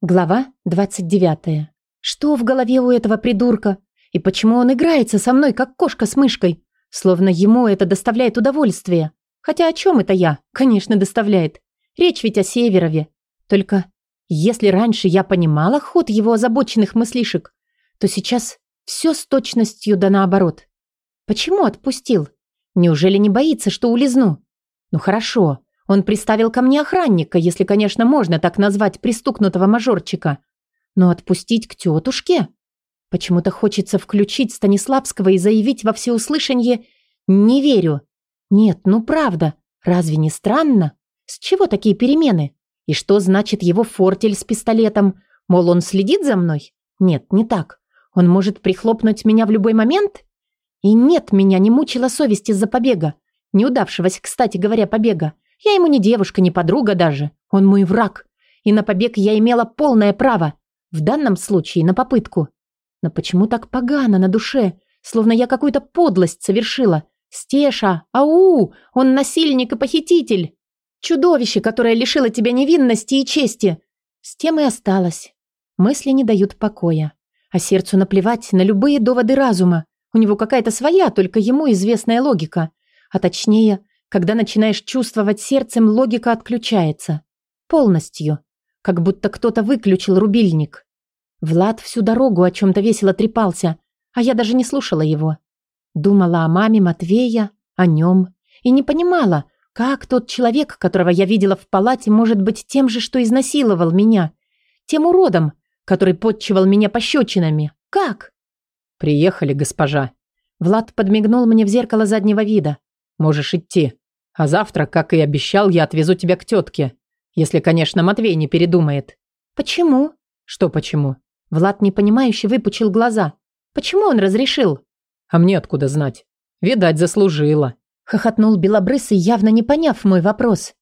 Глава 29. Что в голове у этого придурка? И почему он играется со мной, как кошка с мышкой? Словно ему это доставляет удовольствие. Хотя о чем это я? Конечно, доставляет. Речь ведь о Северове. Только если раньше я понимала ход его озабоченных мыслишек, то сейчас все с точностью да наоборот. Почему отпустил? Неужели не боится, что улизну? Ну хорошо, он приставил ко мне охранника, если, конечно, можно так назвать пристукнутого мажорчика. Но отпустить к тетушке? Почему-то хочется включить Станиславского и заявить во всеуслышание «не верю». Нет, ну правда, разве не странно? С чего такие перемены? И что значит его фортель с пистолетом? Мол, он следит за мной? Нет, не так. Он может прихлопнуть меня в любой момент? И нет, меня не мучила совесть из-за побега. Неудавшегося, кстати говоря, побега. Я ему не девушка, не подруга даже. Он мой враг. И на побег я имела полное право. В данном случае на попытку. Но почему так погано на душе? Словно я какую-то подлость совершила. Стеша, ау, он насильник и похититель. Чудовище, которое лишило тебя невинности и чести. С тем и осталось. Мысли не дают покоя. А сердцу наплевать на любые доводы разума. У него какая-то своя, только ему известная логика. А точнее, когда начинаешь чувствовать сердцем, логика отключается. Полностью. Как будто кто-то выключил рубильник. Влад всю дорогу о чем-то весело трепался, а я даже не слушала его. Думала о маме Матвея, о нем. И не понимала, как тот человек, которого я видела в палате, может быть тем же, что изнасиловал меня. Тем уродом, который подчивал меня пощечинами. Как? «Приехали, госпожа». Влад подмигнул мне в зеркало заднего вида. Можешь идти. А завтра, как и обещал, я отвезу тебя к тетке. Если, конечно, Матвей не передумает». «Почему?» «Что почему?» Влад непонимающе выпучил глаза. «Почему он разрешил?» «А мне откуда знать? Видать, заслужила». Хохотнул Белобрысый, явно не поняв мой вопрос.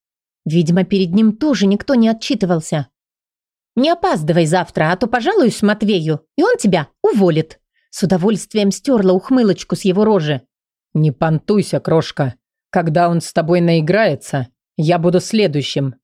Видимо, перед ним тоже никто не отчитывался. «Не опаздывай завтра, а то пожалуюсь Матвею, и он тебя уволит». С удовольствием стерла ухмылочку с его рожи. «Не понтуйся, крошка. Когда он с тобой наиграется, я буду следующим».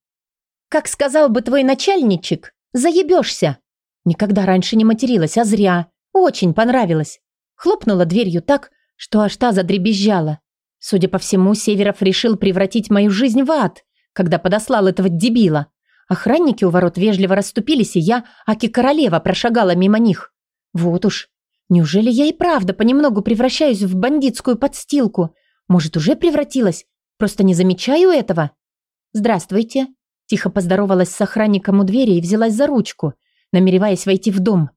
«Как сказал бы твой начальничек, заебешься». Никогда раньше не материлась, а зря. Очень понравилось. Хлопнула дверью так, что аж та задребезжала. Судя по всему, Северов решил превратить мою жизнь в ад, когда подослал этого дебила. Охранники у ворот вежливо расступились, и я, аки королева, прошагала мимо них. Вот уж, Неужели я и правда понемногу превращаюсь в бандитскую подстилку? Может, уже превратилась? Просто не замечаю этого? Здравствуйте. Тихо поздоровалась с охранником у двери и взялась за ручку, намереваясь войти в дом.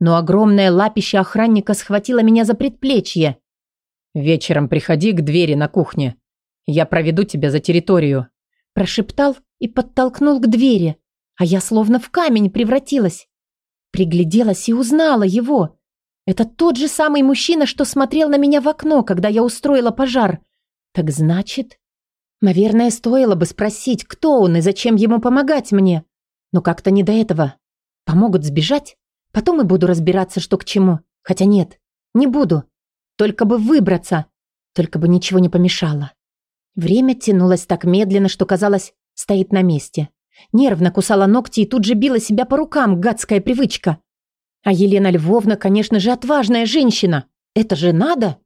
Но огромное лапище охранника схватило меня за предплечье. «Вечером приходи к двери на кухне. Я проведу тебя за территорию», прошептал и подтолкнул к двери, а я словно в камень превратилась. Пригляделась и узнала его. Это тот же самый мужчина, что смотрел на меня в окно, когда я устроила пожар. Так значит... Наверное, стоило бы спросить, кто он и зачем ему помогать мне. Но как-то не до этого. Помогут сбежать? Потом и буду разбираться, что к чему. Хотя нет, не буду. Только бы выбраться. Только бы ничего не помешало. Время тянулось так медленно, что казалось, стоит на месте. Нервно кусала ногти и тут же била себя по рукам, гадская привычка. А Елена Львовна, конечно же, отважная женщина. Это же надо.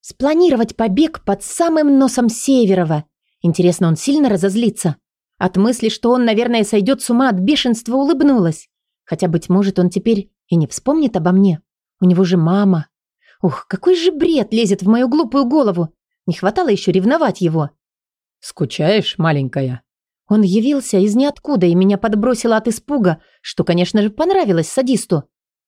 Спланировать побег под самым носом Северова. Интересно, он сильно разозлится? От мысли, что он, наверное, сойдет с ума от бешенства, улыбнулась. Хотя, быть может, он теперь и не вспомнит обо мне. У него же мама. Ух, какой же бред лезет в мою глупую голову. Не хватало еще ревновать его. «Скучаешь, маленькая?» Он явился из ниоткуда и меня подбросило от испуга, что, конечно же, понравилось садисту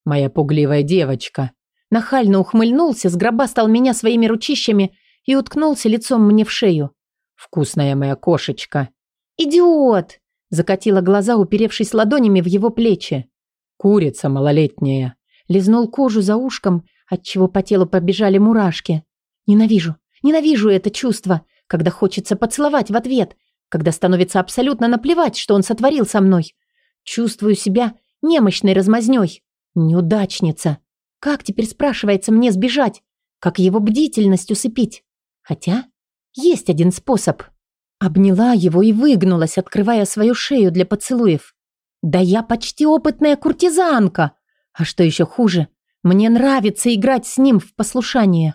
моя пугливая девочка». Нахально ухмыльнулся, сгробастал меня своими ручищами и уткнулся лицом мне в шею. «Вкусная моя кошечка». «Идиот!» – закатила глаза, уперевшись ладонями в его плечи. «Курица малолетняя». Лизнул кожу за ушком, отчего по телу побежали мурашки. «Ненавижу, ненавижу это чувство, когда хочется поцеловать в ответ, когда становится абсолютно наплевать, что он сотворил со мной. Чувствую себя немощной размазнёй. Неудачница. Как теперь, спрашивается, мне сбежать? Как его бдительность усыпить? Хотя есть один способ. Обняла его и выгнулась, открывая свою шею для поцелуев. Да я почти опытная куртизанка. А что еще хуже, мне нравится играть с ним в послушание.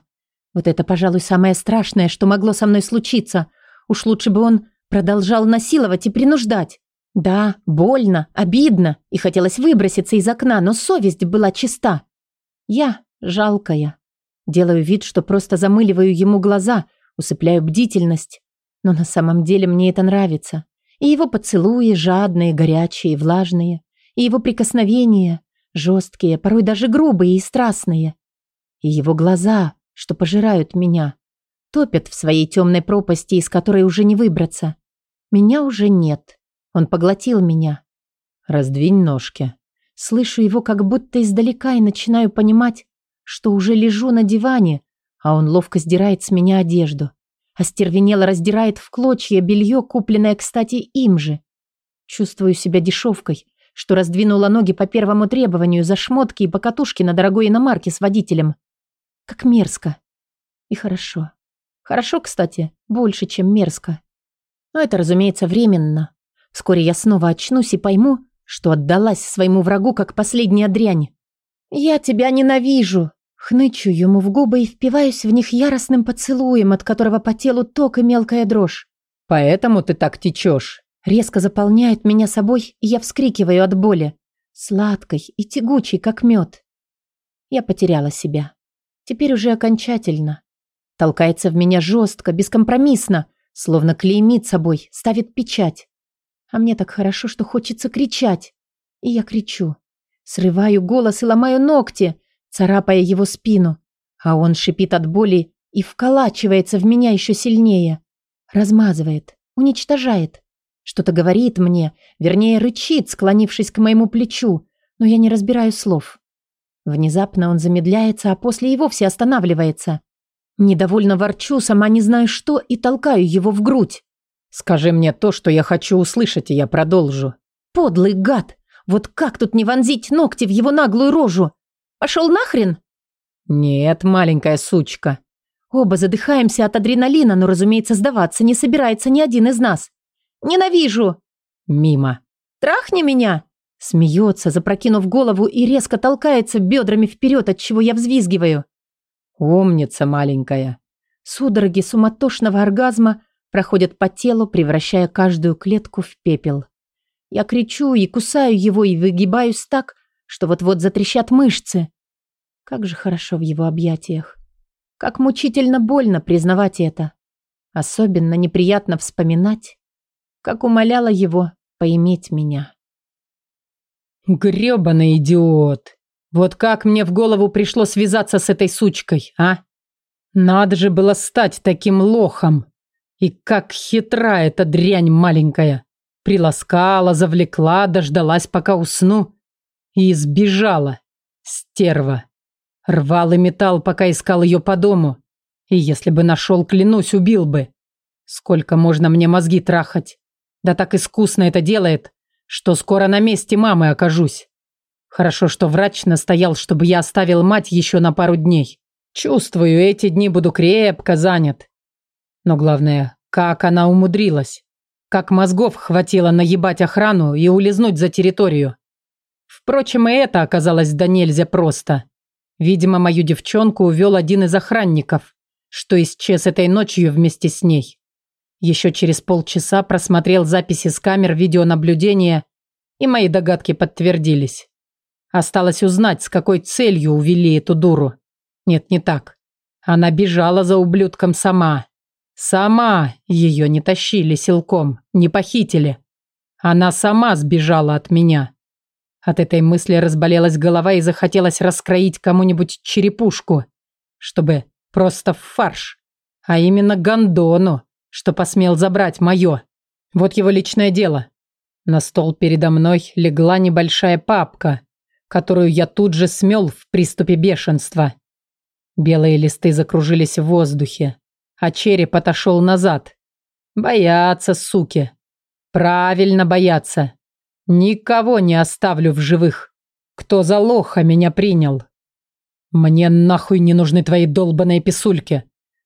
Вот это, пожалуй, самое страшное, что могло со мной случиться. Уж лучше бы он продолжал насиловать и принуждать. Да, больно, обидно, и хотелось выброситься из окна, но совесть была чиста. Я жалкая. Делаю вид, что просто замыливаю ему глаза, усыпляю бдительность. Но на самом деле мне это нравится. И его поцелуи жадные, горячие, влажные. И его прикосновения жесткие, порой даже грубые и страстные. И его глаза, что пожирают меня. Топят в своей темной пропасти, из которой уже не выбраться. Меня уже нет. Он поглотил меня. Раздвинь ножки. Слышу его как будто издалека и начинаю понимать, что уже лежу на диване, а он ловко сдирает с меня одежду. Остервенело раздирает в клочья белье, купленное, кстати, им же. Чувствую себя дешевкой, что раздвинула ноги по первому требованию за шмотки и покатушки на дорогой иномарке с водителем. Как мерзко. И хорошо. Хорошо, кстати, больше, чем мерзко. Но это, разумеется, временно. Вскоре я снова очнусь и пойму, что отдалась своему врагу, как последняя дрянь. «Я тебя ненавижу!» Хнычу ему в губы и впиваюсь в них яростным поцелуем, от которого по телу ток и мелкая дрожь. «Поэтому ты так течешь?» Резко заполняет меня собой, и я вскрикиваю от боли. Сладкой и тягучей, как мед. Я потеряла себя. Теперь уже окончательно. Толкается в меня жестко, бескомпромиссно, словно клеймит собой, ставит печать. А мне так хорошо, что хочется кричать. И я кричу. Срываю голос и ломаю ногти, царапая его спину. А он шипит от боли и вколачивается в меня еще сильнее. Размазывает, уничтожает. Что-то говорит мне, вернее, рычит, склонившись к моему плечу, но я не разбираю слов. Внезапно он замедляется, а после и вовсе останавливается. Недовольно ворчу, сама не знаю что, и толкаю его в грудь. «Скажи мне то, что я хочу услышать, и я продолжу». «Подлый гад! Вот как тут не вонзить ногти в его наглую рожу? Пошел нахрен?» «Нет, маленькая сучка». Оба задыхаемся от адреналина, но, разумеется, сдаваться не собирается ни один из нас. «Ненавижу!» «Мимо». «Трахни меня!» Смеется, запрокинув голову и резко толкается бедрами вперед, от чего я взвизгиваю. «Умница маленькая». Судороги суматошного оргазма проходят по телу, превращая каждую клетку в пепел. Я кричу и кусаю его и выгибаюсь так, что вот-вот затрещат мышцы. Как же хорошо в его объятиях. Как мучительно больно признавать это. Особенно неприятно вспоминать, как умоляла его поиметь меня. Грёбаный идиот! Вот как мне в голову пришло связаться с этой сучкой, а? Надо же было стать таким лохом. И как хитра эта дрянь маленькая. Приласкала, завлекла, дождалась, пока усну. И сбежала. Стерва. Рвал и металл, пока искал ее по дому. И если бы нашел, клянусь, убил бы. Сколько можно мне мозги трахать? Да так искусно это делает, что скоро на месте мамы окажусь. Хорошо, что врач настоял, чтобы я оставил мать еще на пару дней. Чувствую, эти дни буду крепко занят. Но главное, как она умудрилась. Как мозгов хватило наебать охрану и улизнуть за территорию. Впрочем, и это оказалось да нельзя просто. Видимо, мою девчонку увел один из охранников, что исчез этой ночью вместе с ней. Еще через полчаса просмотрел записи с камер видеонаблюдения, и мои догадки подтвердились. Осталось узнать, с какой целью увели эту дуру. Нет, не так. Она бежала за ублюдком сама. Сама ее не тащили силком, не похитили. Она сама сбежала от меня. От этой мысли разболелась голова и захотелось раскроить кому-нибудь черепушку, чтобы просто фарш. А именно гондону, что посмел забрать мое. Вот его личное дело. На стол передо мной легла небольшая папка, которую я тут же смел в приступе бешенства. Белые листы закружились в воздухе а череп отошел назад. Боятся, суки. Правильно боятся. Никого не оставлю в живых. Кто за лоха меня принял? Мне нахуй не нужны твои долбаные писульки.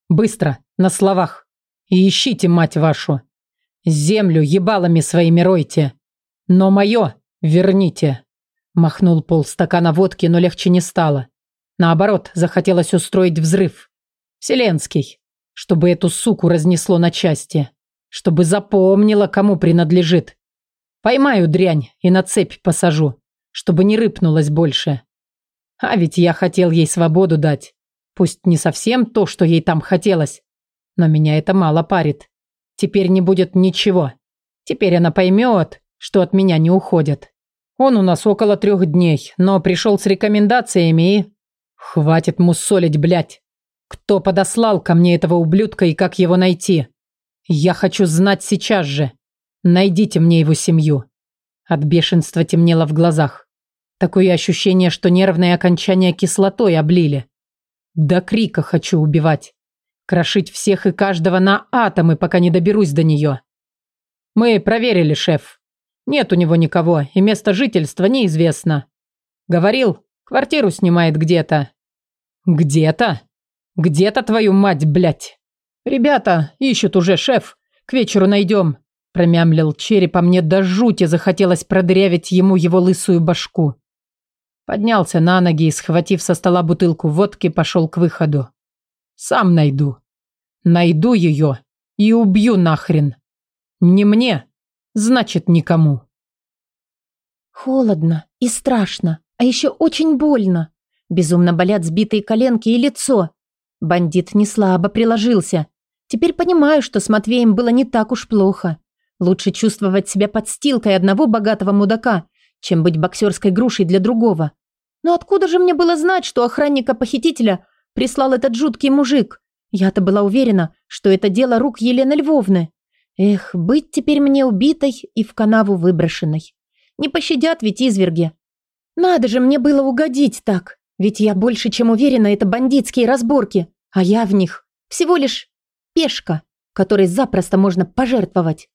Быстро, на словах. И ищите, мать вашу. Землю ебалами своими ройте. Но мое «Верните!» Махнул полстакана водки, но легче не стало. Наоборот, захотелось устроить взрыв. Вселенский. Чтобы эту суку разнесло на части. Чтобы запомнила, кому принадлежит. Поймаю дрянь и на цепь посажу. Чтобы не рыпнулась больше. А ведь я хотел ей свободу дать. Пусть не совсем то, что ей там хотелось. Но меня это мало парит. Теперь не будет ничего. Теперь она поймет, что от меня не уходят. Он у нас около трех дней, но пришел с рекомендациями и... Хватит мусолить, блядь. Кто подослал ко мне этого ублюдка и как его найти? Я хочу знать сейчас же. Найдите мне его семью. От бешенства темнело в глазах. Такое ощущение, что нервные окончания кислотой облили. До крика хочу убивать. Крошить всех и каждого на атомы, пока не доберусь до нее. Мы проверили, шеф. Нет у него никого, и место жительства неизвестно. Говорил, квартиру снимает где-то. Где-то? Где-то твою мать, блядь? Ребята, ищут уже, шеф. К вечеру найдем. Промямлил череп, а мне до жути захотелось продырявить ему его лысую башку. Поднялся на ноги и, схватив со стола бутылку водки, пошел к выходу. Сам найду. Найду ее и убью нахрен. Не мне, значит никому. Холодно и страшно, а еще очень больно. Безумно болят сбитые коленки и лицо. Бандит не слабо приложился. Теперь понимаю, что с Матвеем было не так уж плохо. Лучше чувствовать себя подстилкой одного богатого мудака, чем быть боксерской грушей для другого. Но откуда же мне было знать, что охранника-похитителя прислал этот жуткий мужик? Я-то была уверена, что это дело рук Елены Львовны. Эх, быть теперь мне убитой и в канаву выброшенной. Не пощадят ведь изверги. Надо же мне было угодить так. Ведь я больше чем уверена, это бандитские разборки. А я в них всего лишь пешка, которой запросто можно пожертвовать.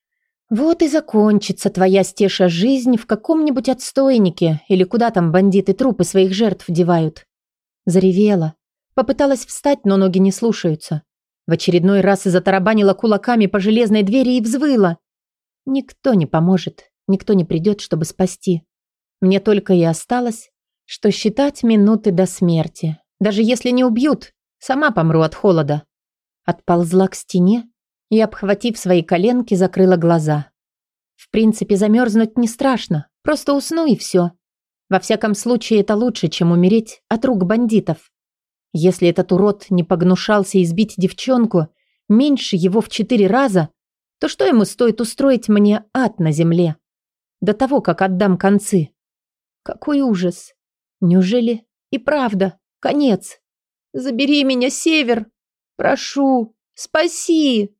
Вот и закончится твоя стеша жизнь в каком-нибудь отстойнике или куда там бандиты трупы своих жертв девают. Заревела. Попыталась встать, но ноги не слушаются. В очередной раз затарабанила кулаками по железной двери и взвыла. Никто не поможет, никто не придет, чтобы спасти. Мне только и осталось, что считать минуты до смерти. Даже если не убьют, сама помру от холода. Отползла к стене и, обхватив свои коленки, закрыла глаза. В принципе, замерзнуть не страшно, просто усну и все. Во всяком случае, это лучше, чем умереть от рук бандитов. Если этот урод не погнушался избить девчонку меньше его в четыре раза, то что ему стоит устроить мне ад на земле? До того, как отдам концы. Какой ужас. Неужели и правда конец? Забери меня, Север. Прошу, спаси.